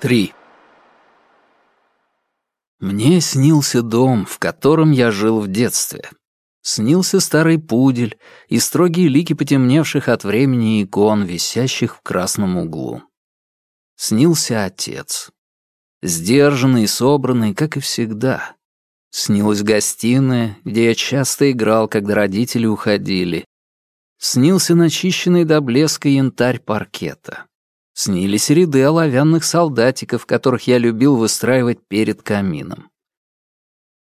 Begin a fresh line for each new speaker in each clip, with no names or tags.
Три. Мне снился дом, в котором я жил в детстве. Снился старый пудель и строгие лики потемневших от времени икон, висящих в красном углу. Снился отец. Сдержанный и собранный, как и всегда. Снилась гостиная, где я часто играл, когда родители уходили. Снился начищенный до блеска янтарь паркета. Снились ряды оловянных солдатиков, которых я любил выстраивать перед камином.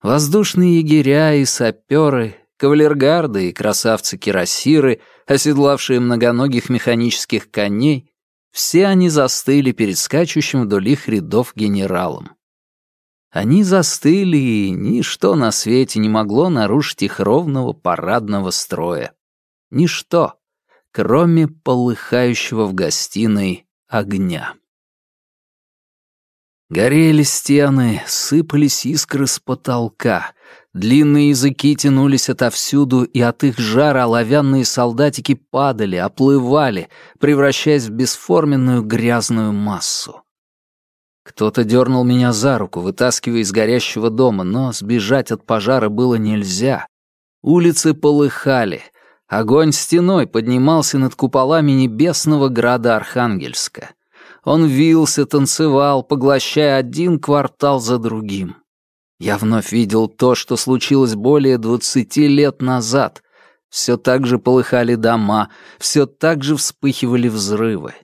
Воздушные егеря и саперы, кавалергарды и красавцы-кирасиры, оседлавшие многоногих механических коней, все они застыли перед скачущим вдоль их рядов генералом. Они застыли, и ничто на свете не могло нарушить их ровного парадного строя. Ничто, кроме полыхающего в гостиной огня. Горели стены, сыпались искры с потолка, длинные языки тянулись отовсюду, и от их жара оловянные солдатики падали, оплывали, превращаясь в бесформенную грязную массу. Кто-то дернул меня за руку, вытаскивая из горящего дома, но сбежать от пожара было нельзя. Улицы полыхали — Огонь стеной поднимался над куполами небесного града Архангельска. Он вился, танцевал, поглощая один квартал за другим. Я вновь видел то, что случилось более двадцати лет назад. Все так же полыхали дома, все так же вспыхивали взрывы.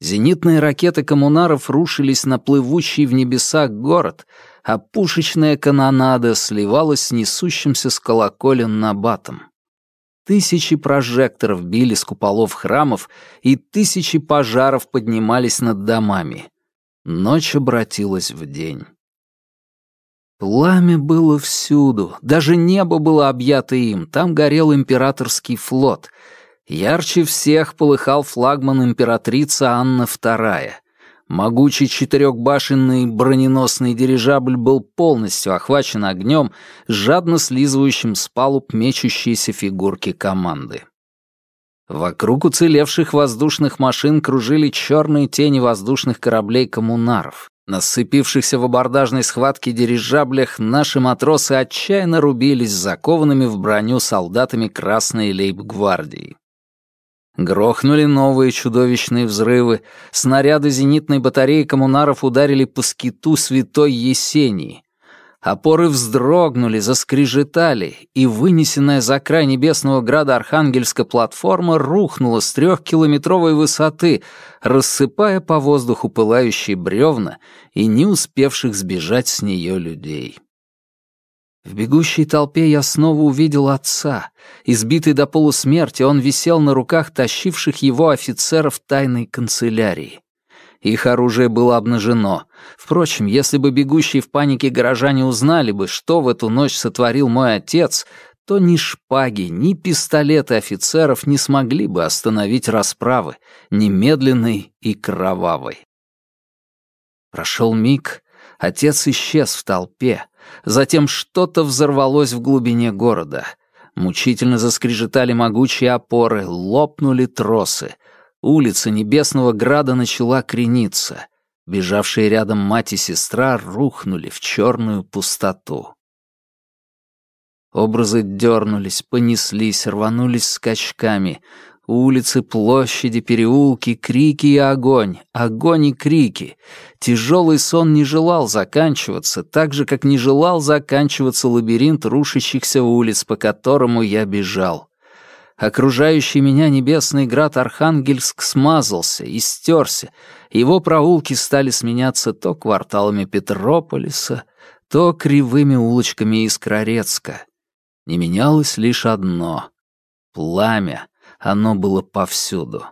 Зенитные ракеты коммунаров рушились на плывущий в небесах город, а пушечная канонада сливалась с несущимся с колоколен набатом. Тысячи прожекторов били с куполов храмов, и тысячи пожаров поднимались над домами. Ночь обратилась в день. Пламя было всюду, даже небо было объято им, там горел императорский флот. Ярче всех полыхал флагман императрица Анна II. Могучий четырехбашенный броненосный дирижабль был полностью охвачен огнем, жадно слизывающим с палуб мечущиеся фигурки команды. Вокруг уцелевших воздушных машин кружили черные тени воздушных кораблей коммунаров. На сцепившихся в абордажной схватке дирижаблях наши матросы отчаянно рубились с закованными в броню солдатами Красной лейб-гвардии. Грохнули новые чудовищные взрывы, снаряды зенитной батареи коммунаров ударили по скиту святой Есении. Опоры вздрогнули, заскрежетали, и вынесенная за край небесного града Архангельска платформа рухнула с трехкилометровой высоты, рассыпая по воздуху пылающие бревна и не успевших сбежать с нее людей. В бегущей толпе я снова увидел отца. Избитый до полусмерти, он висел на руках тащивших его офицеров тайной канцелярии. Их оружие было обнажено. Впрочем, если бы бегущие в панике горожане узнали бы, что в эту ночь сотворил мой отец, то ни шпаги, ни пистолеты офицеров не смогли бы остановить расправы, немедленной и кровавой. Прошел миг, отец исчез в толпе, Затем что-то взорвалось в глубине города. Мучительно заскрежетали могучие опоры, лопнули тросы. Улица Небесного Града начала крениться. Бежавшие рядом мать и сестра рухнули в черную пустоту. Образы дернулись, понеслись, рванулись скачками. Улицы, площади, переулки, крики и огонь, огонь и крики. Тяжелый сон не желал заканчиваться, так же, как не желал заканчиваться лабиринт рушащихся улиц, по которому я бежал. Окружающий меня небесный град Архангельск смазался и стерся. Его проулки стали сменяться то кварталами Петрополиса, то кривыми улочками Искрорецка. Не менялось лишь одно — пламя оно было повсюду.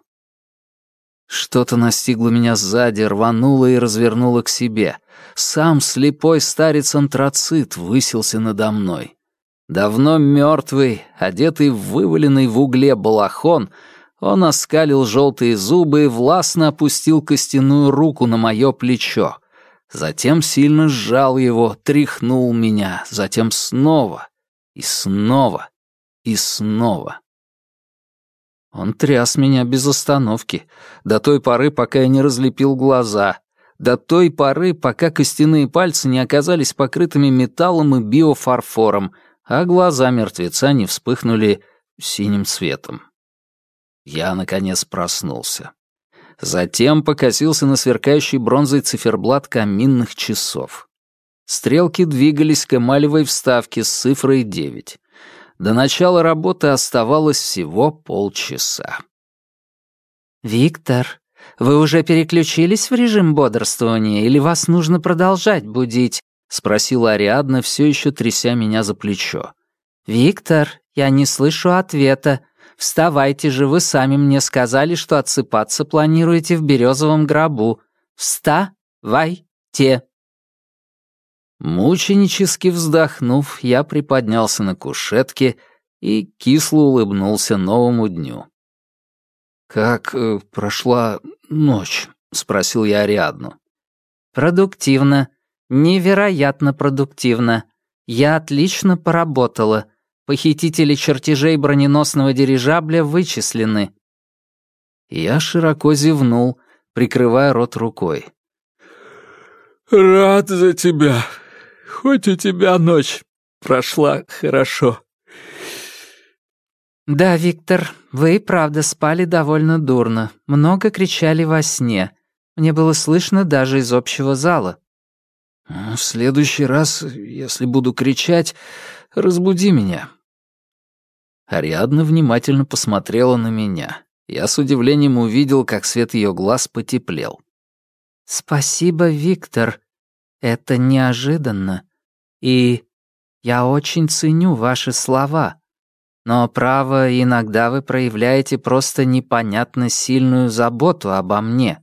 Что-то настигло меня сзади, рвануло и развернуло к себе. Сам слепой старец-антрацит высился надо мной. Давно мертвый, одетый в вываленный в угле балахон, он оскалил желтые зубы и властно опустил костяную руку на мое плечо. Затем сильно сжал его, тряхнул меня, затем снова и снова и снова. Он тряс меня без остановки, до той поры, пока я не разлепил глаза, до той поры, пока костяные пальцы не оказались покрытыми металлом и биофарфором, а глаза мертвеца не вспыхнули синим цветом. Я, наконец, проснулся. Затем покосился на сверкающий бронзой циферблат каминных часов. Стрелки двигались к эмалевой вставке с цифрой 9. До начала работы оставалось всего полчаса.
«Виктор, вы уже переключились в режим бодрствования или вас нужно продолжать будить?» — спросила Ариадна, все еще тряся меня за плечо. «Виктор, я не слышу ответа. Вставайте же, вы сами мне сказали, что отсыпаться планируете в березовом гробу. Вставайте!»
Мученически вздохнув, я приподнялся на кушетке и кисло улыбнулся новому дню. «Как э, прошла ночь?» — спросил я Ариадну.
«Продуктивно. Невероятно продуктивно. Я отлично поработала. Похитители чертежей броненосного дирижабля вычислены».
Я широко зевнул, прикрывая рот рукой.
«Рад за тебя. Хоть у тебя ночь прошла хорошо».
«Да, Виктор, вы и правда спали довольно дурно. Много кричали во сне. Мне было слышно даже из общего зала».
«В следующий раз, если буду кричать, разбуди меня». Ариадна внимательно посмотрела на меня. Я с удивлением увидел, как свет ее глаз потеплел.
«Спасибо, Виктор. Это неожиданно. И я очень ценю ваши слова. Но, право, иногда вы проявляете просто непонятно сильную заботу обо мне.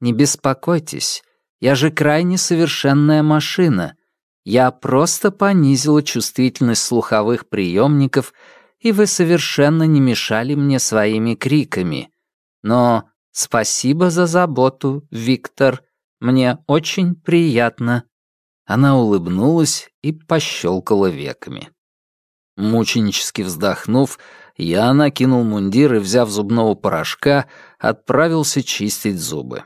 Не беспокойтесь, я же крайне совершенная машина. Я просто понизила чувствительность слуховых приемников, и вы совершенно не мешали мне своими криками. Но спасибо за заботу, Виктор. Мне очень приятно». Она улыбнулась и пощелкала веками. Мученически вздохнув, я накинул мундир и, взяв зубного порошка, отправился чистить зубы.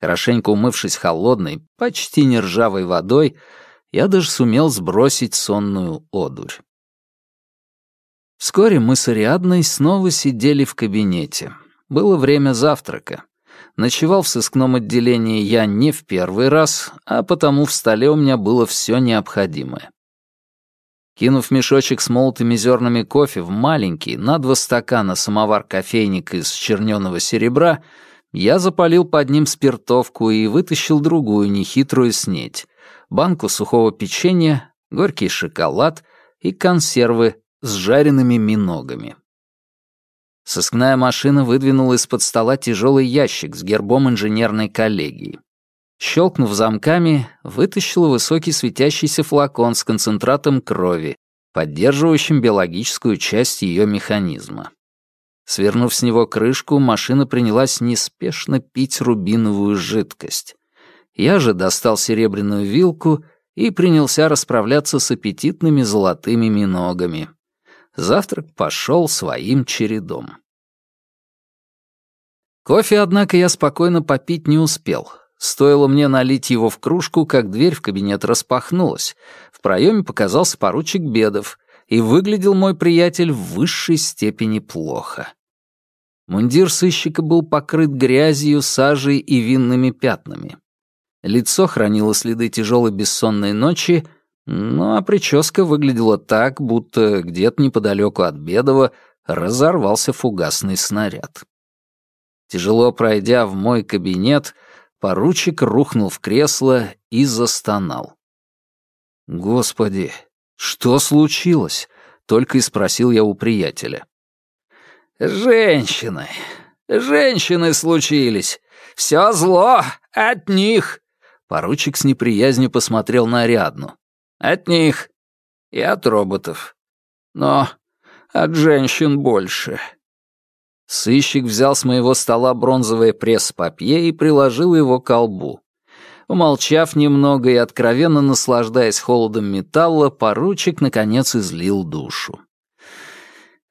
Хорошенько умывшись холодной, почти не водой, я даже сумел сбросить сонную одурь. Вскоре мы с Ариадной снова сидели в кабинете. Было время завтрака. Ночевал в сыскном отделении я не в первый раз, а потому в столе у меня было все необходимое. Кинув мешочек с молотыми зернами кофе в маленький, на два стакана самовар-кофейник из черненого серебра, я запалил под ним спиртовку и вытащил другую нехитрую снеть, банку сухого печенья, горький шоколад и консервы с жареными миногами. Сыскная машина выдвинула из-под стола тяжелый ящик с гербом инженерной коллегии. Щелкнув замками, вытащила высокий светящийся флакон с концентратом крови, поддерживающим биологическую часть ее механизма. Свернув с него крышку, машина принялась неспешно пить рубиновую жидкость. Я же достал серебряную вилку и принялся расправляться с аппетитными золотыми миногами. Завтрак пошел своим чередом. Кофе, однако, я спокойно попить не успел. Стоило мне налить его в кружку, как дверь в кабинет распахнулась. В проеме показался поручик Бедов, и выглядел мой приятель в высшей степени плохо. Мундир сыщика был покрыт грязью, сажей и винными пятнами. Лицо хранило следы тяжелой бессонной ночи, ну а прическа выглядела так, будто где-то неподалеку от Бедова разорвался фугасный снаряд. Тяжело пройдя в мой кабинет, Поручик рухнул в кресло и застонал. «Господи, что случилось?» — только и спросил я у приятеля.
«Женщины! Женщины случились! Все зло от них!»
Поручик с неприязнью посмотрел на Ариадну.
«От них и от роботов. Но от женщин больше.
Сыщик взял с моего стола бронзовое пресс-папье и приложил его к колбу. Умолчав немного и откровенно наслаждаясь холодом металла, поручик, наконец, излил душу.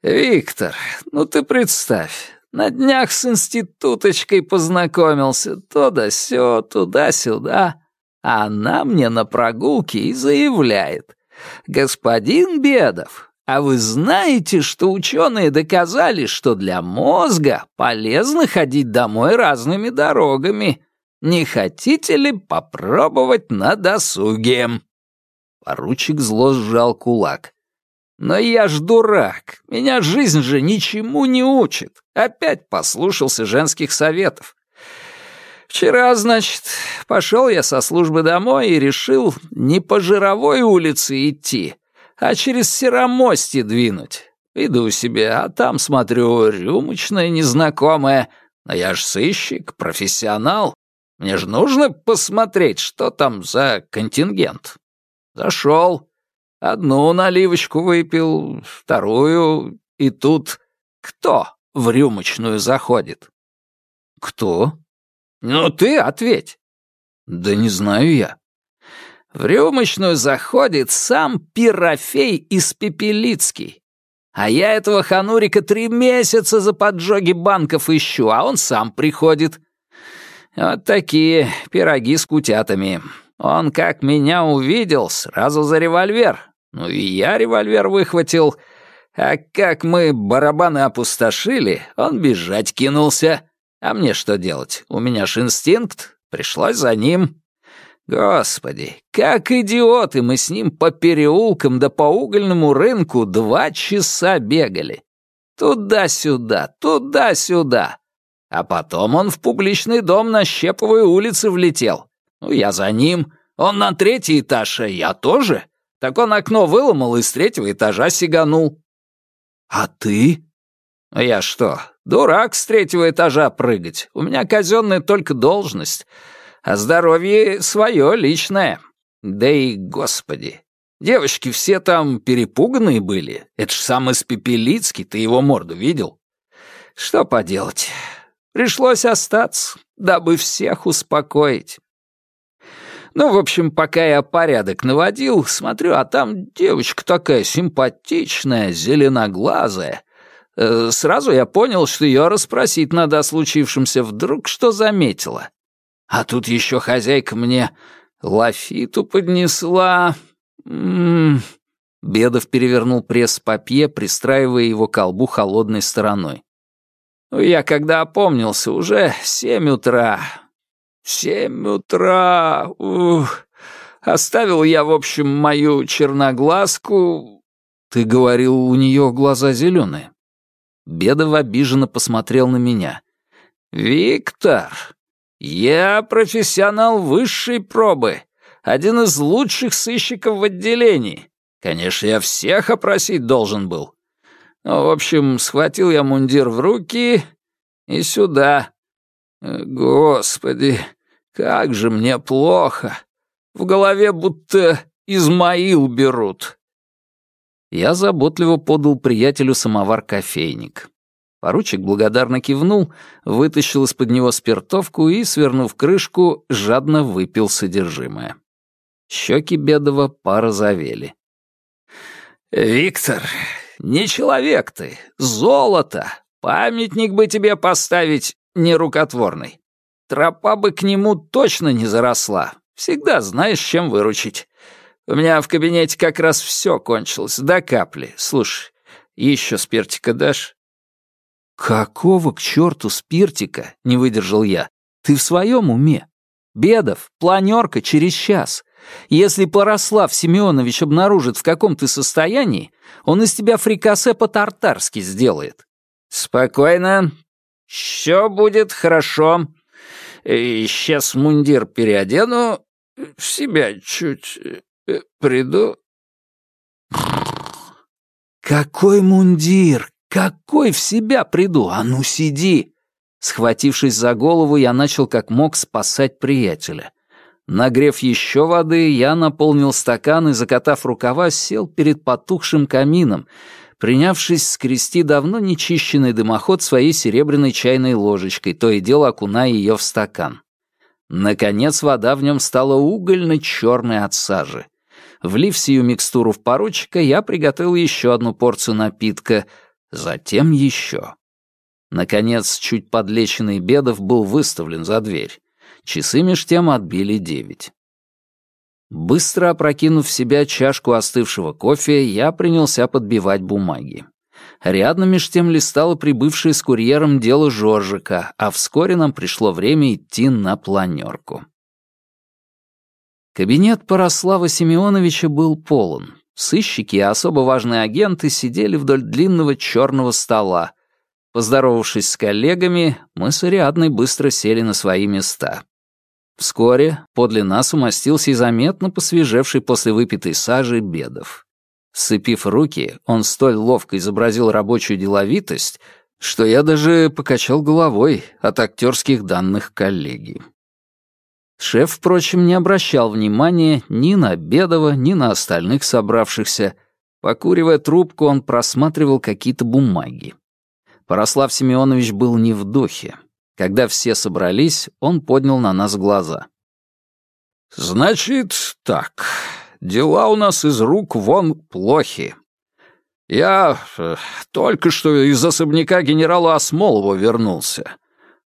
«Виктор, ну ты представь, На днях с институточкой познакомился, то да сё, туда-сюда. Она мне на прогулке и заявляет. «Господин Бедов, а вы знаете, что ученые доказали, что для мозга полезно ходить домой разными дорогами? Не хотите ли попробовать на досуге?» Поручик зло сжал кулак. «Но я ж дурак. Меня жизнь же ничему не учит. Опять послушался женских советов. Вчера, значит, пошел я со службы домой и решил не по жировой улице идти, а через Серомости двинуть. Иду себе, а там, смотрю, рюмочная незнакомая. Но я ж сыщик, профессионал. Мне же нужно посмотреть, что там за контингент. Зашел. Одну наливочку выпил, вторую, и тут кто в рюмочную заходит?
Кто?
Ну ты ответь.
Да не знаю я.
В рюмочную заходит сам Пирофей из Пепелицкий. А я этого ханурика три месяца за поджоги банков ищу, а он сам приходит. Вот такие пироги с кутятами. Он как меня увидел, сразу за револьвер. Ну и я револьвер выхватил. А как мы барабаны опустошили, он бежать кинулся. А мне что делать? У меня ж инстинкт. Пришлось за ним. Господи, как идиоты мы с ним по переулкам да по угольному рынку два часа бегали. Туда-сюда, туда-сюда. А потом он в публичный дом на Щеповой улице влетел. Ну, я за ним. Он на третий этаж, а я тоже. Так он окно выломал и с третьего этажа сиганул.
А ты?
А я что, дурак с третьего этажа прыгать? У меня казенная только должность. А здоровье свое личное. Да и, господи, девочки все там перепуганные были. Это ж сам из Пепелицки, ты его морду видел? Что поделать? Пришлось остаться, дабы всех успокоить. Ну, в общем, пока я порядок наводил, смотрю, а там девочка такая симпатичная, зеленоглазая. Э, сразу я понял, что ее расспросить надо о случившемся, вдруг что заметила. А тут еще хозяйка мне лафиту поднесла. М -м -м. Бедов перевернул пресс-папье, пристраивая его колбу холодной стороной. Я когда опомнился, уже семь утра, Семь утра. Ух. Оставил я, в общем, мою черноглазку.
Ты говорил, у нее глаза зеленые. Бедов обиженно посмотрел на меня.
«Виктор, я профессионал высшей пробы, один из лучших сыщиков в отделении. Конечно, я всех опросить должен был. Ну, в общем, схватил я мундир в руки и сюда, Господи, как же мне плохо. В голове будто Измаил берут.
Я заботливо подал приятелю самовар-кофейник. Поручик благодарно кивнул, вытащил из-под него спиртовку и, свернув крышку, жадно выпил содержимое. Щеки Бедова порозовели.
«Виктор, не человек ты, золото. Памятник бы тебе поставить, нерукотворный. Тропа бы к нему точно не заросла. Всегда знаешь, чем выручить. У меня в кабинете как раз все кончилось, до капли. Слушай, еще спиртика дашь?»
«Какого к черту спиртика?» — не выдержал я. «Ты в своем уме? Бедов, планерка через час. Если Порослав Семенович обнаружит, в каком ты состоянии, он из тебя фрикасе по-тартарски сделает».
«Спокойно, «Все будет хорошо. Сейчас мундир переодену, в себя чуть э, приду».
«Какой мундир? Какой в себя приду? А ну сиди!» Схватившись за голову, я начал как мог спасать приятеля. Нагрев еще воды, я наполнил стакан и, закатав рукава, сел перед потухшим камином, принявшись скрести давно нечищенный дымоход своей серебряной чайной ложечкой, то и дело окуная ее в стакан. Наконец вода в нем стала угольно-черной от сажи. Влив сию микстуру в поручика, я приготовил еще одну порцию напитка, затем еще. Наконец, чуть подлеченный Бедов был выставлен за дверь. Часы меж тем отбили девять. Быстро опрокинув в себя чашку остывшего кофе, я принялся подбивать бумаги. Рядом меж тем листало прибывшее с курьером дело Жоржика, а вскоре нам пришло время идти на планерку. Кабинет Порослава Семеновича был полон. Сыщики и особо важные агенты сидели вдоль длинного черного стола. Поздоровавшись с коллегами, мы с Ариадной быстро сели на свои места. Вскоре подле нас умостился и заметно посвежевший после выпитой сажи Бедов. Сцепив руки, он столь ловко изобразил рабочую деловитость, что я даже покачал головой от актерских данных коллеги. Шеф, впрочем, не обращал внимания ни на Бедова, ни на остальных собравшихся. Покуривая трубку, он просматривал какие-то бумаги. Порослав Семенович был не в духе. Когда все собрались, он поднял на нас глаза.
«Значит так, дела у нас из рук вон плохи. Я э, только что из особняка генерала Осмолова вернулся.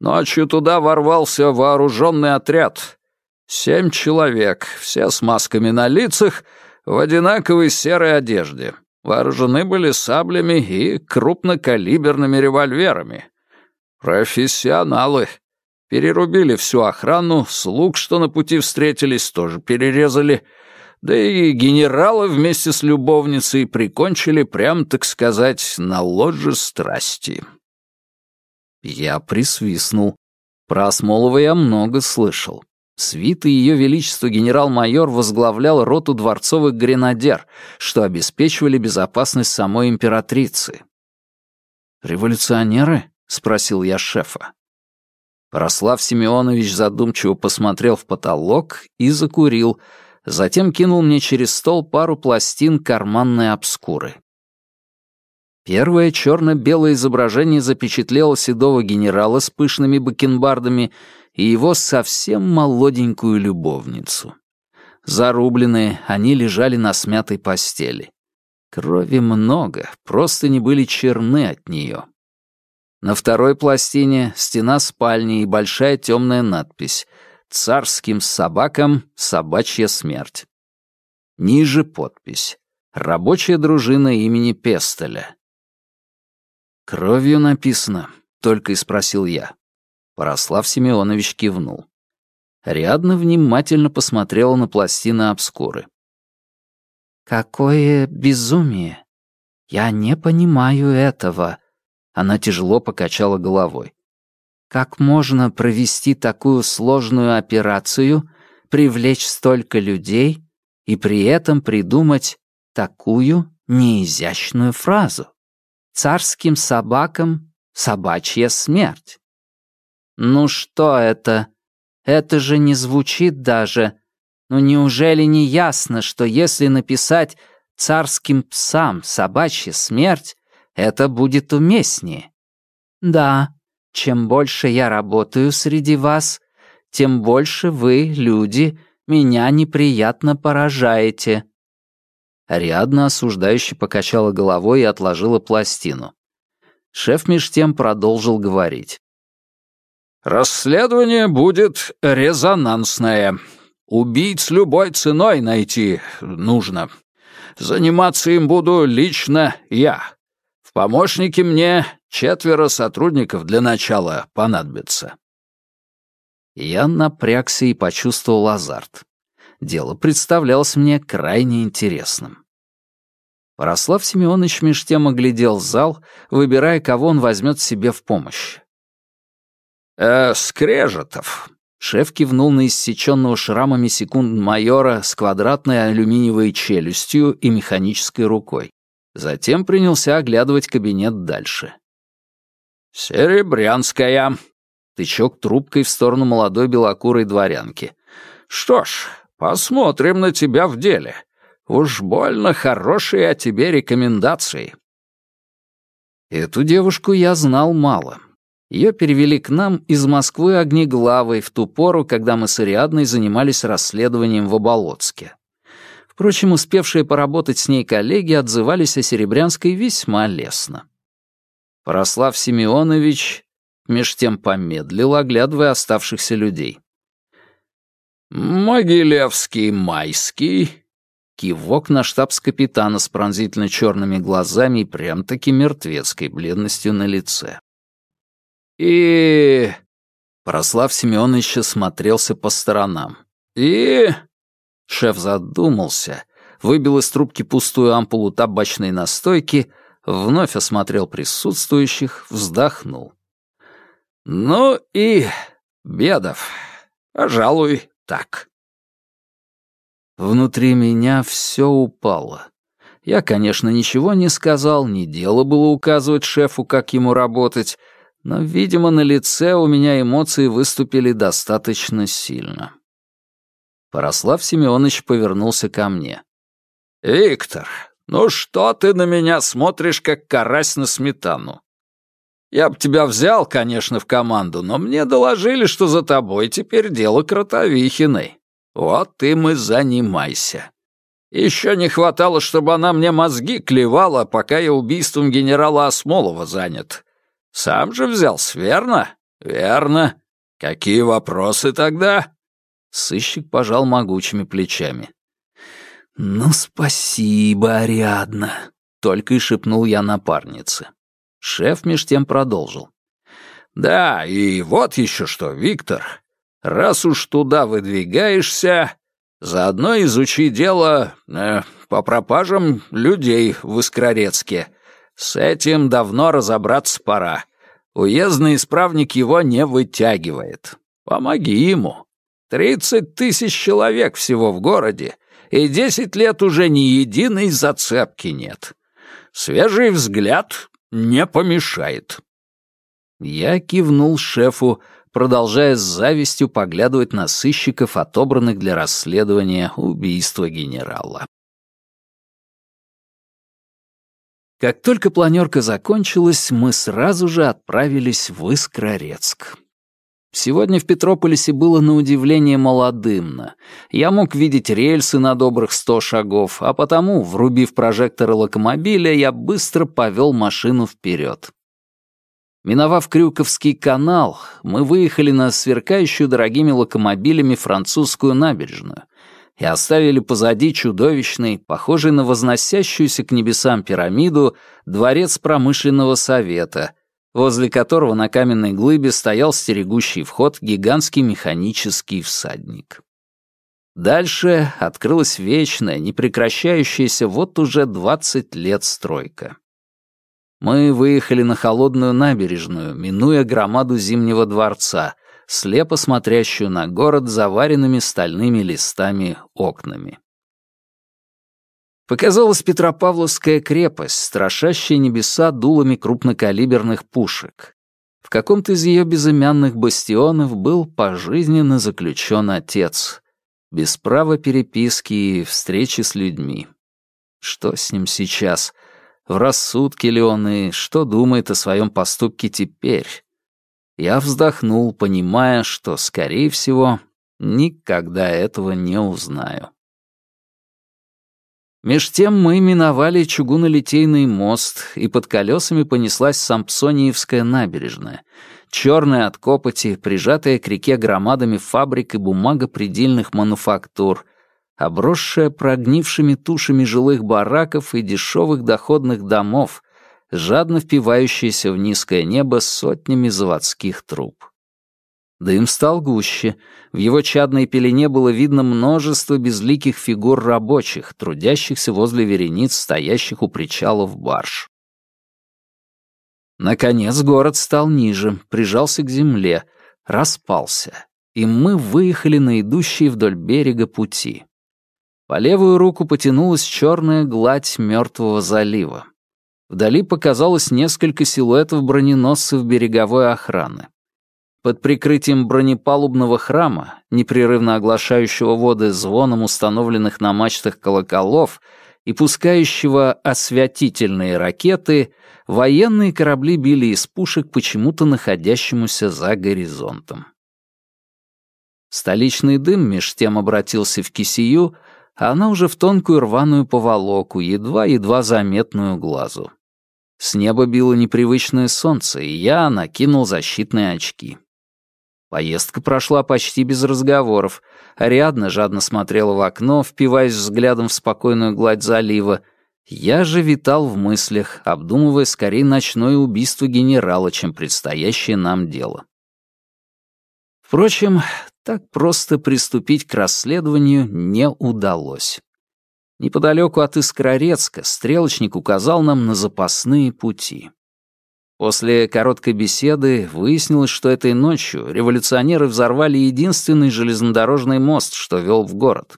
Ночью туда ворвался вооруженный отряд. Семь человек, все с масками на лицах, в одинаковой серой одежде. Вооружены были саблями и крупнокалиберными револьверами. Профессионалы. Перерубили всю охрану, слуг, что на пути встретились, тоже перерезали. Да и генерала вместе с любовницей прикончили, прям, так сказать, на ложе страсти.
Я присвистнул. Про Осмолова я много слышал. Свиты Ее Величества генерал-майор возглавлял роту дворцовых гренадер, что обеспечивали безопасность самой императрицы. «Революционеры?» — спросил я шефа. Рослав Семенович задумчиво посмотрел в потолок и закурил, затем кинул мне через стол пару пластин карманной обскуры. Первое черно-белое изображение запечатлело седого генерала с пышными бакенбардами и его совсем молоденькую любовницу. Зарубленные, они лежали на смятой постели. Крови много, просто не были черны от нее. На второй пластине стена спальни и большая темная надпись «Царским собакам собачья смерть». Ниже подпись «Рабочая дружина имени Пестеля». «Кровью написано», — только и спросил я. Порослав Семенович кивнул. Рядно внимательно посмотрела на пластины обскуры. «Какое безумие! Я не понимаю этого», она тяжело покачала головой. Как можно провести такую сложную операцию, привлечь столько людей и при этом придумать такую неизящную фразу? Царским собакам собачья смерть. Ну что это? Это же не звучит даже. Ну неужели не ясно, что если написать царским псам собачья смерть, это будет уместнее. Да, чем больше я работаю среди вас, тем больше вы, люди, меня неприятно поражаете». Ариадна осуждающе покачала головой и отложила пластину. Шеф меж тем продолжил говорить.
«Расследование будет резонансное. Убийц любой ценой найти нужно. Заниматься им буду лично я. Помощники мне четверо сотрудников для начала понадобится.
Я напрягся и почувствовал азарт. Дело представлялось мне крайне интересным. Порослав Семенович меж тем оглядел зал, выбирая, кого он возьмет себе в помощь.
«Э, Скрежетов»,
Шеф кивнул на иссеченного шрамами секунд майора с квадратной алюминиевой челюстью и механической рукой. Затем принялся оглядывать кабинет дальше.
«Серебрянская!»
Тычок трубкой в сторону молодой белокурой дворянки.
«Что ж, посмотрим на тебя в деле. Уж больно хорошие о тебе рекомендации».
Эту девушку я знал мало. Ее перевели к нам из Москвы Огнеглавой в ту пору, когда мы с Ариадной занимались расследованием в Оболоцке. Впрочем, успевшие поработать с ней коллеги отзывались о Серебрянской весьма лестно. Порослав Семенович меж тем помедлил, оглядывая оставшихся людей.
«Могилевский Майский»,
Кивок на штабс-капитана с пронзительно черными глазами и прям-таки мертвецкой бледностью на лице.
«И...»
Прослав Семенович смотрелся по сторонам.
«И...»
Шеф задумался, выбил из трубки пустую ампулу табачной настойки, вновь осмотрел присутствующих, вздохнул.
«Ну и... Бедов. Пожалуй, так».
Внутри меня все упало. Я, конечно, ничего не сказал, не дело было указывать шефу, как ему работать, но, видимо, на лице у меня эмоции выступили достаточно сильно. Порослав Семенович повернулся ко мне.
«Виктор, ну что ты на меня смотришь, как карась на сметану? Я бы тебя взял, конечно, в команду, но мне доложили, что за тобой теперь дело Кротовихиной. Вот им и занимайся. Еще не хватало, чтобы она мне мозги клевала, пока я убийством генерала Осмолова занят. Сам же взялся, верно? Верно. Какие вопросы тогда?
Сыщик пожал могучими плечами. «Ну, спасибо, Ариадна», — только и шепнул я напарнице. Шеф меж тем продолжил.
«Да, и вот еще что, Виктор. Раз уж туда выдвигаешься, заодно изучи дело э, по пропажам людей в Искрорецке. С этим давно разобраться пора. Уездный исправник его не вытягивает. Помоги ему. Тридцать тысяч человек всего в городе, и десять лет уже ни единой зацепки нет. Свежий взгляд не помешает.
Я кивнул шефу, продолжая с завистью поглядывать на сыщиков, отобранных для расследования убийства генерала. Как только планерка закончилась, мы сразу же отправились в Искрорецк. Сегодня в Петрополисе было на удивление молодымно. Я мог видеть рельсы на добрых сто шагов, а потому, врубив прожекторы локомобиля, я быстро повел машину вперед. Миновав Крюковский канал, мы выехали на сверкающую дорогими локомобилями французскую набережную и оставили позади чудовищный, похожий на возносящуюся к небесам пирамиду, дворец промышленного совета, возле которого на каменной глыбе стоял стерегущий вход гигантский механический всадник. Дальше открылась вечная, непрекращающаяся вот уже двадцать лет стройка. Мы выехали на холодную набережную, минуя громаду Зимнего дворца, слепо смотрящую на город заваренными стальными листами окнами. Показалась Петропавловская крепость, страшащая небеса дулами крупнокалиберных пушек. В каком-то из ее безымянных бастионов был пожизненно заключен отец, без права переписки и встречи с людьми. Что с ним сейчас — в рассудке ли он и что думает о своем поступке теперь. Я вздохнул, понимая, что, скорее всего, никогда этого не узнаю. Меж тем мы миновали чугунолитейный мост, и под колесами понеслась Сампсониевская набережная, черная от копоти, прижатая к реке громадами фабрик и бумагопредельных мануфактур — обросшая прогнившими тушами жилых бараков и дешевых доходных домов, жадно впивающаяся в низкое небо сотнями заводских труб. Дым стал гуще, в его чадной пелене было видно множество безликих фигур рабочих, трудящихся возле верениц, стоящих у причалов барж. Наконец город стал ниже, прижался к земле, распался, и мы выехали на идущие вдоль берега пути. По левую руку потянулась черная гладь мертвого залива. Вдали показалось несколько силуэтов броненосцев береговой охраны. Под прикрытием бронепалубного храма, непрерывно оглашающего воды звоном установленных на мачтах колоколов и пускающего освятительные ракеты, военные корабли били из пушек почему-то находящемуся за горизонтом. Столичный дым меж тем обратился в кисию, а она уже в тонкую рваную поволоку, едва-едва заметную глазу. С неба било непривычное солнце, и я накинул защитные очки. Поездка прошла почти без разговоров. Ариадна жадно смотрела в окно, впиваясь взглядом в спокойную гладь залива. Я же витал в мыслях, обдумывая скорее ночное убийство генерала, чем предстоящее нам дело. Впрочем, так просто приступить к расследованию не удалось. Неподалеку от Искрорецка стрелочник указал нам на запасные пути. После короткой беседы выяснилось, что этой ночью революционеры взорвали единственный железнодорожный мост, что вел в город.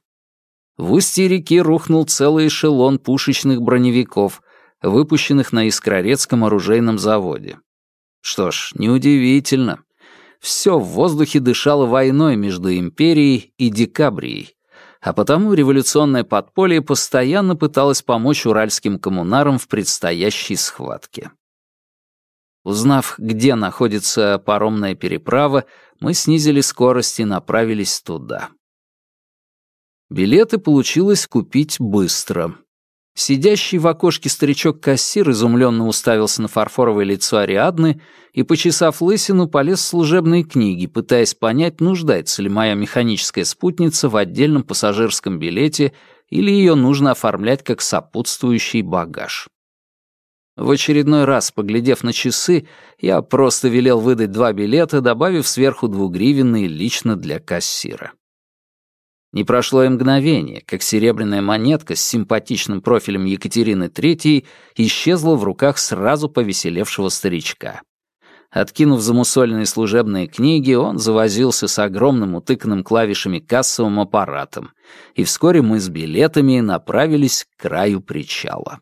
В устье реки рухнул целый эшелон пушечных броневиков, выпущенных на Искрорецком оружейном заводе. Что ж, неудивительно. Все в воздухе дышало войной между империей и декабрией, а потому революционное подполье постоянно пыталось помочь уральским коммунарам в предстоящей схватке. Узнав, где находится паромная переправа, мы снизили скорость и направились туда. Билеты получилось купить быстро. Сидящий в окошке старичок-кассир изумленно уставился на фарфоровое лицо Ариадны и, почесав лысину, полез в служебные книги, пытаясь понять, нуждается ли моя механическая спутница в отдельном пассажирском билете или ее нужно оформлять как сопутствующий багаж. В очередной раз, поглядев на часы, я просто велел выдать два билета, добавив сверху двугривенные лично для кассира. Не прошло и мгновение, как серебряная монетка с симпатичным профилем Екатерины III исчезла в руках сразу повеселевшего старичка. Откинув замусоленные служебные книги, он завозился с огромным утыканным клавишами кассовым аппаратом, и вскоре мы с билетами направились к краю причала.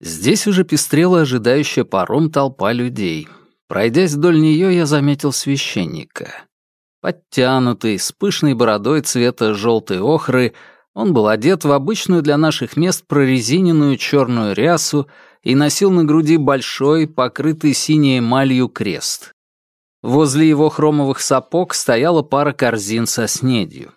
Здесь уже пестрела ожидающая паром толпа людей. Пройдясь вдоль нее, я заметил священника. Подтянутый, с пышной бородой цвета желтой охры, он был одет в обычную для наших мест прорезиненную черную рясу и носил на груди большой, покрытый синей эмалью крест. Возле его хромовых сапог стояла пара корзин со снедью.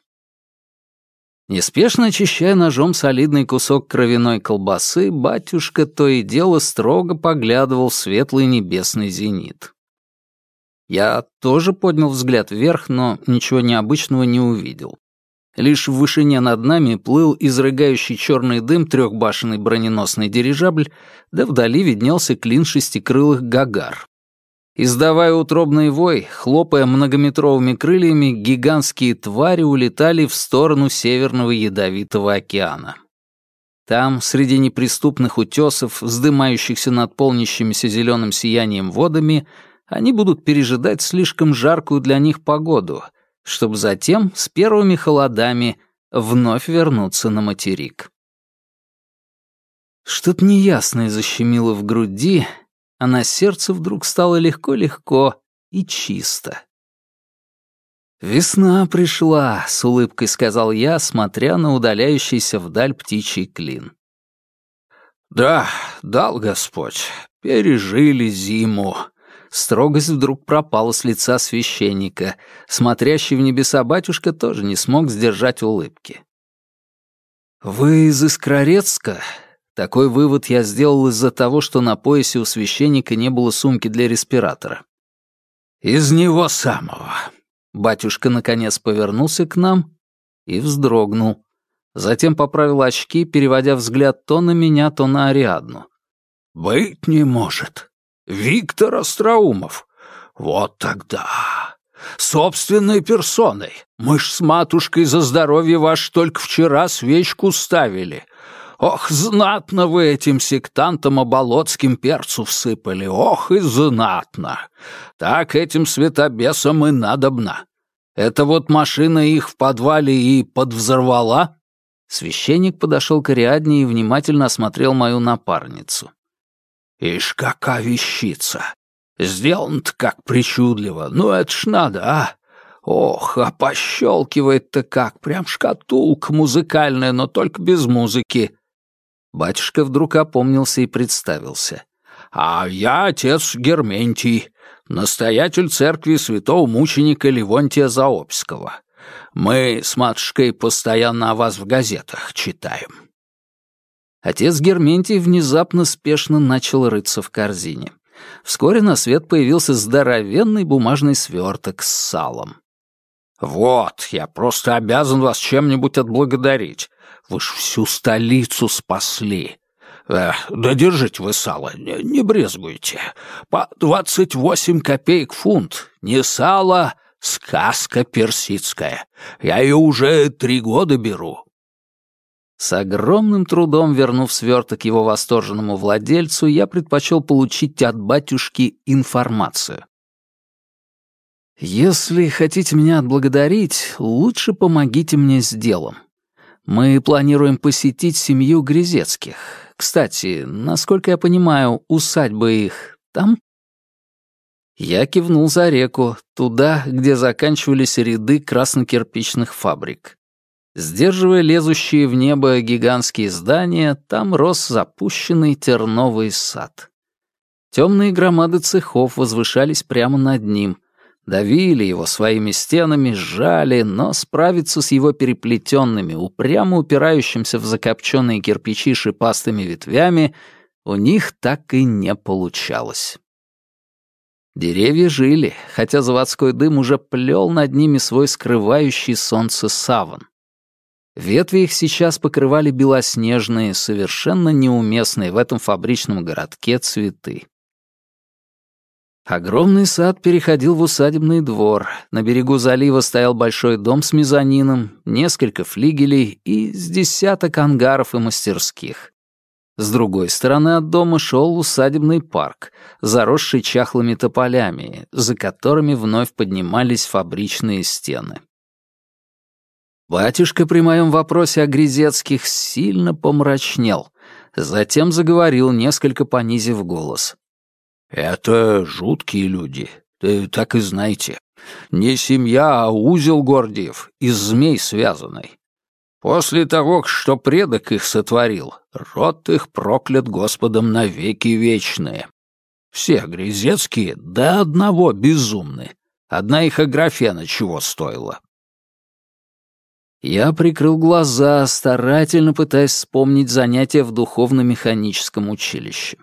Неспешно очищая ножом солидный кусок кровяной колбасы, батюшка то и дело строго поглядывал в светлый небесный зенит. Я тоже поднял взгляд вверх, но ничего необычного не увидел. Лишь в вышине над нами плыл изрыгающий черный дым трехбашенный броненосный дирижабль, да вдали виднелся клин шестикрылых гагар. Издавая утробный вой, хлопая многометровыми крыльями, гигантские твари улетали в сторону Северного Ядовитого океана. Там, среди неприступных утесов, вздымающихся над полнящимися зеленым сиянием водами, они будут пережидать слишком жаркую для них погоду, чтобы затем, с первыми холодами, вновь вернуться на материк. Что-то неясное защемило в груди, а на сердце вдруг стало легко-легко и чисто. «Весна пришла», — с улыбкой сказал я, смотря на удаляющийся вдаль птичий клин.
«Да, дал Господь, пережили зиму».
Строгость вдруг пропала с лица священника. Смотрящий в небеса батюшка тоже не смог сдержать улыбки. «Вы из Искрорецка?» Такой вывод я сделал из-за того, что на поясе у священника не было сумки для респиратора.
«Из него самого».
Батюшка наконец повернулся к нам и вздрогнул. Затем поправил очки, переводя взгляд то на меня, то на Ариадну.
«Быть не может. Виктор Остроумов. Вот тогда. Собственной персоной. Мы ж с матушкой за здоровье ваш только вчера свечку ставили. Ох, знатно вы этим сектантам оболоцким перцу всыпали, ох и знатно. Так этим светобесам и надобно. Это вот машина их в подвале и подвзорвала?»
Священник подошел к Ариадне и внимательно осмотрел мою напарницу.
«Ишь, какая вещица! Сделан-то как причудливо, ну это ж надо, а! Ох, а пощелкивает-то как, прям шкатулка музыкальная, но только без музыки.
Батюшка вдруг опомнился и представился.
«А я отец Герментий, настоятель церкви святого мученика Левонтия Заопского. Мы с матушкой постоянно о вас в газетах читаем».
Отец Герментий внезапно спешно начал рыться в корзине. Вскоре на свет появился здоровенный бумажный сверток с салом.
«Вот, я просто обязан вас чем-нибудь отблагодарить. Вы ж всю столицу спасли. Э, да держите вы сало, не, не брезгуйте. По двадцать восемь копеек фунт. Не сало, сказка персидская. Я ее уже три года беру.
С огромным трудом вернув сверток его восторженному владельцу, я предпочел получить от батюшки информацию. «Если хотите меня отблагодарить, лучше помогите мне с делом. Мы планируем посетить семью Грязецких. Кстати, насколько я понимаю, усадьбы их там?» Я кивнул за реку, туда, где заканчивались ряды краснокирпичных фабрик. Сдерживая лезущие в небо гигантские здания, там рос запущенный терновый сад. Темные громады цехов возвышались прямо над ним, давили его своими стенами, сжали, но справиться с его переплетенными, упрямо упирающимся в закопченные кирпичи шипастыми ветвями у них так и не получалось. Деревья жили, хотя заводской дым уже плел над ними свой скрывающий солнце саван. Ветви их сейчас покрывали белоснежные, совершенно неуместные в этом фабричном городке цветы. Огромный сад переходил в усадебный двор. На берегу залива стоял большой дом с мезонином, несколько флигелей и с десяток ангаров и мастерских. С другой стороны от дома шел усадебный парк, заросший чахлыми тополями, за которыми вновь поднимались фабричные стены. Батюшка при моем вопросе о Грязецких сильно помрачнел, затем заговорил, несколько понизив голос.
«Это жуткие люди, ты так и знаете. Не семья, а узел Гордиев, из змей связанный. После того, что предок их сотворил, род их проклят Господом навеки вечные. Все Грязецкие до одного безумны. Одна их Аграфена чего стоила.
Я прикрыл глаза, старательно пытаясь вспомнить занятия в духовно-механическом училище.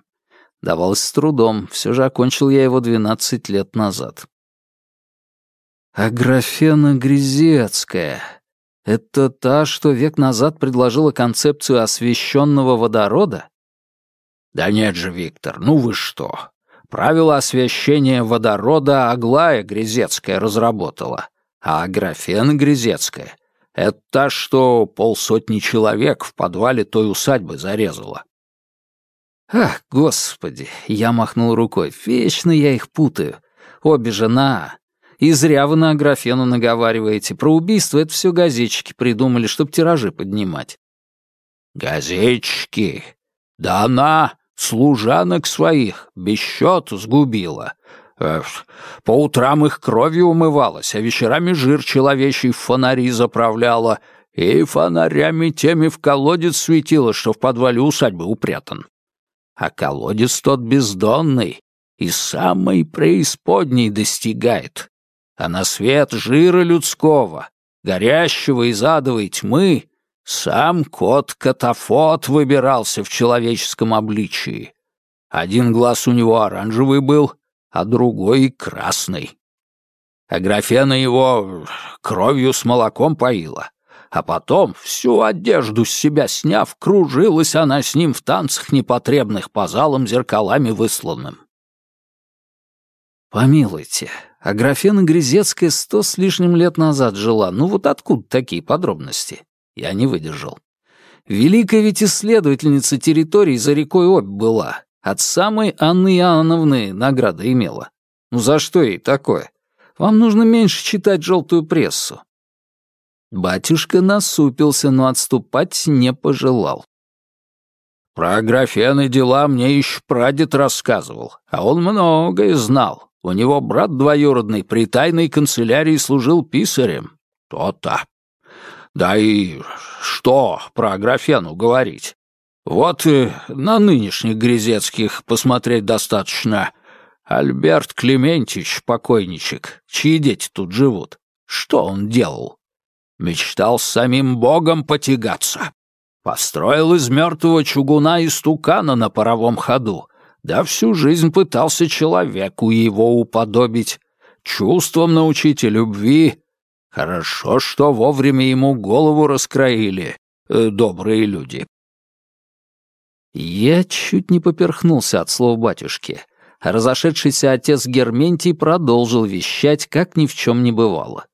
Давалось с трудом, все же окончил я его 12 лет назад. Аграфена Грязецкая. Это та, что век назад предложила концепцию освещенного водорода?
Да нет же, Виктор, ну вы что. Правила освещения водорода Аглая Грязецкая разработала, а Аграфена Грязецкая — это та, что полсотни человек в подвале той усадьбы зарезала.
Ах, господи, я махнул рукой. Вечно я их путаю. Обе жена. И зря вы на Аграфену наговариваете. Про убийство это все газетчики придумали, чтоб тиражи поднимать.
Газетчики? Да она служанок своих без счету сгубила. По утрам их кровью умывалась, а вечерами жир человечий в фонари заправляла, и фонарями теми в колодец светила, что в подвале усадьбы упрятан. А колодец тот бездонный и самый преисподней достигает. А на свет жира людского, горящего из адовой тьмы, сам кот-катафот выбирался в человеческом обличии. Один глаз у него оранжевый был, а другой — красный. Аграфена его кровью с молоком поила, а потом, всю одежду с себя сняв, кружилась она с ним в танцах непотребных по залам зеркалами высланным.
Помилуйте, Аграфена Грязецкая сто с лишним лет назад жила, ну вот откуда такие подробности? Я не выдержал. Великая ведь исследовательница территории за рекой Обь была, от самой Анны Иоанновны награда имела. Ну за что ей такое? Вам нужно меньше читать желтую прессу. Батюшка насупился, но отступать не пожелал.
Про Аграфены дела мне еще прадед рассказывал, а он многое знал. У него брат двоюродный при тайной канцелярии служил писарем. То-то. Да и что про Аграфену говорить? Вот и на нынешних Грязецких посмотреть достаточно. Альберт Клементьевич, покойничек, чьи дети тут живут. Что он делал? Мечтал с самим Богом потягаться. Построил из мертвого чугуна и стукана на паровом ходу, да всю жизнь пытался человеку его уподобить, чувством научить и любви. Хорошо, что вовремя ему голову раскроили, э, добрые люди.
Я чуть не поперхнулся от слов батюшки. Разошедшийся отец Герментий продолжил вещать, как ни в чем не бывало.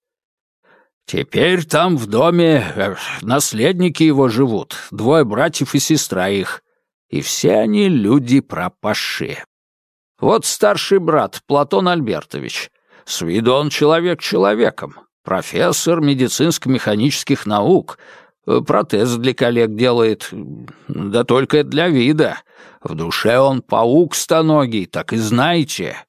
Теперь там в доме э, наследники его живут, двое братьев и сестра их, и все они люди пропавшие. Вот старший брат, Платон Альбертович, с виду он человек человеком, профессор медицинско-механических наук, протез для коллег делает, да только для вида. В душе он паук стоногий, так и знаете.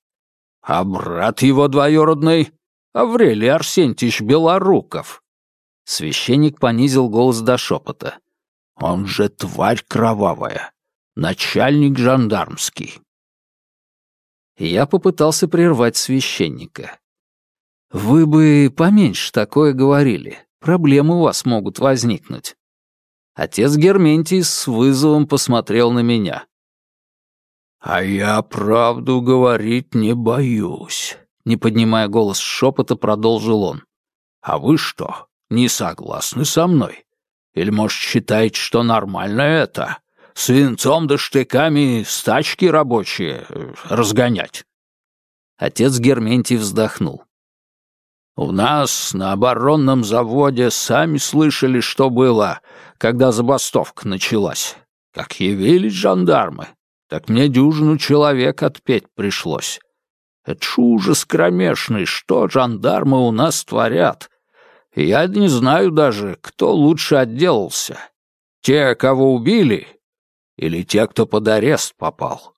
А брат его двоюродный Аврелий Арсентьевич Белоруков.
Священник понизил голос до шепота.
Он же тварь кровавая. Начальник жандармский.
Я попытался прервать священника. Вы бы поменьше такое говорили. Проблемы у вас могут возникнуть. Отец Герментий с вызовом посмотрел на меня.
«А я правду говорить не боюсь»,
не поднимая голос шепота, продолжил он.
«А вы что, не согласны со мной? Или, может, считаете, что нормально это? Свинцом да штыками стачки рабочие э, разгонять?»
Отец Герментий вздохнул.
«У нас на оборонном заводе сами слышали, что было, когда забастовка началась. Как явились жандармы, так мне дюжину человек отпеть пришлось. Это ж ужас кромешный, что жандармы у нас творят. Я не знаю даже, кто лучше отделался. Те, кого убили, или те, кто под арест попал.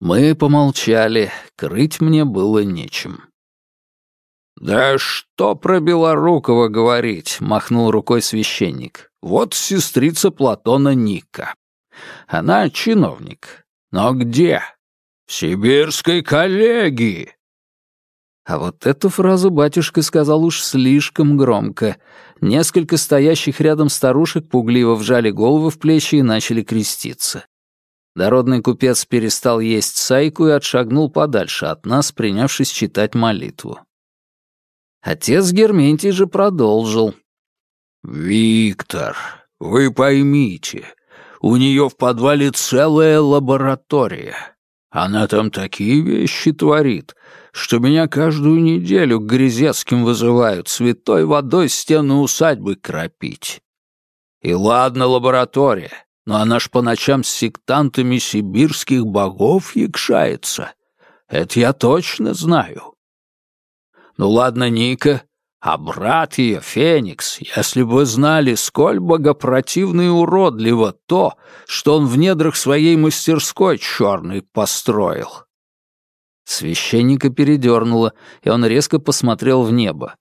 Мы помолчали, крыть мне было нечем.
«Да что про Белорукова говорить?» — махнул рукой священник. «Вот сестрица Платона Ника. Она чиновник. Но где? «Сибирской коллегии!»
А вот эту фразу батюшка сказал уж слишком громко. Несколько стоящих рядом старушек пугливо вжали головы в плечи и начали креститься. Дородный купец перестал есть сайку и отшагнул подальше от нас, принявшись читать молитву. Отец Герментий же продолжил.
«Виктор, вы поймите, у нее в подвале целая лаборатория. Она там такие вещи творит, что меня каждую неделю к Грязецким вызывают святой водой стены усадьбы кропить. И ладно лаборатория, но она ж по ночам с сектантами сибирских богов якшается. Это я точно знаю. Ну ладно, Ника, а брат ее, Феникс, если бы знали, сколь богопротивно и уродливо то, что он в недрах своей мастерской черной построил.
Священника передернуло, и он резко посмотрел в небо.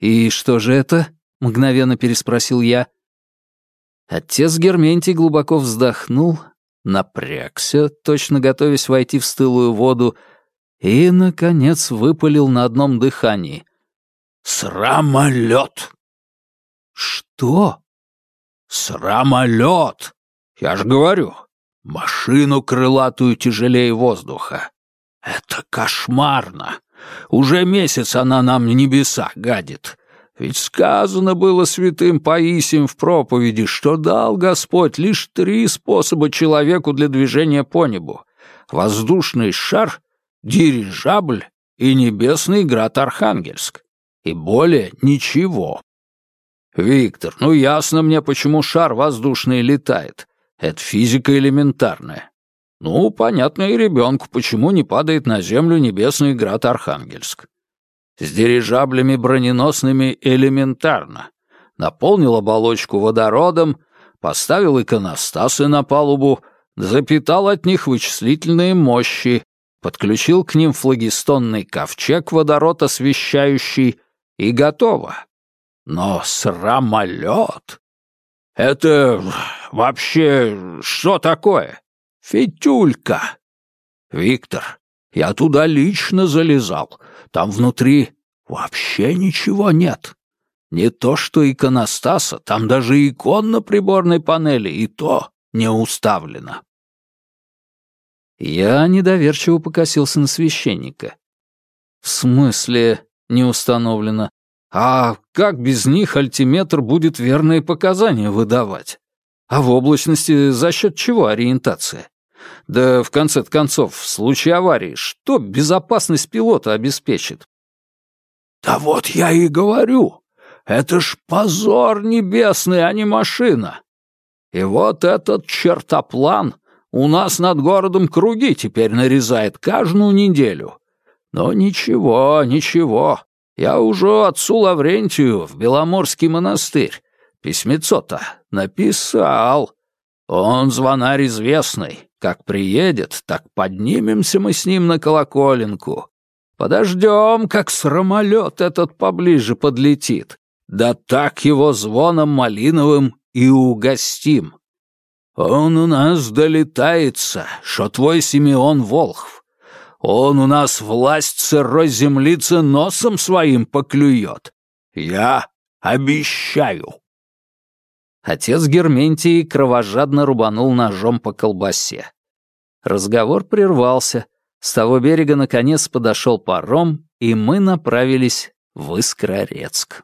«И что же это?» — мгновенно переспросил я. Отец Герментий глубоко вздохнул, напрягся, точно готовясь войти в стылую воду, и, наконец, выпалил на одном дыхании.
«Срамолет!»
«Что?»
«Срамолет! Я ж говорю, машину крылатую тяжелее воздуха. Это кошмарно! Уже месяц она нам небеса гадит. Ведь сказано было святым Паисием в проповеди, что дал Господь лишь три способа человеку для движения по небу. Воздушный шар, дирижабль и небесный град Архангельск. И более ничего. Виктор, ну ясно мне, почему шар воздушный летает. Это физика элементарная. Ну, понятно и ребенку, почему не падает на землю небесный град Архангельск. С дирижаблями броненосными элементарно. Наполнил оболочку водородом, поставил иконостасы на палубу, запитал от них вычислительные мощи, подключил к ним флагистонный ковчег водород освещающий и готово. Но срамолет? Это вообще что такое? Фитюлька. Виктор, я туда лично залезал. Там внутри вообще ничего нет. Не то что иконостаса, там даже икон на приборной панели и то не уставлено.
Я недоверчиво покосился на священника. В смысле не установлено? А как без них альтиметр будет верные показания выдавать? А в облачности за счет чего ориентация? Да в конце концов, в случае аварии, что безопасность пилота обеспечит?
Да вот я и говорю, это ж позор небесный, а не машина. И вот этот чертоплан у нас над городом круги теперь нарезает каждую неделю. Но ничего, ничего, я уже отцу Лаврентию в Беломорский монастырь письмецо-то написал. Он звонарь известный. Как приедет, так поднимемся мы с ним на колоколенку. Подождем, как срамолет этот поближе подлетит. Да так его звоном малиновым и угостим. Он у нас долетается, что твой Симеон Волхв. Он у нас власть сырой землицы носом своим поклюет. Я обещаю.
Отец Герментий кровожадно рубанул ножом по колбасе. Разговор прервался. С того берега наконец подошел паром, и мы направились в Искрорецк.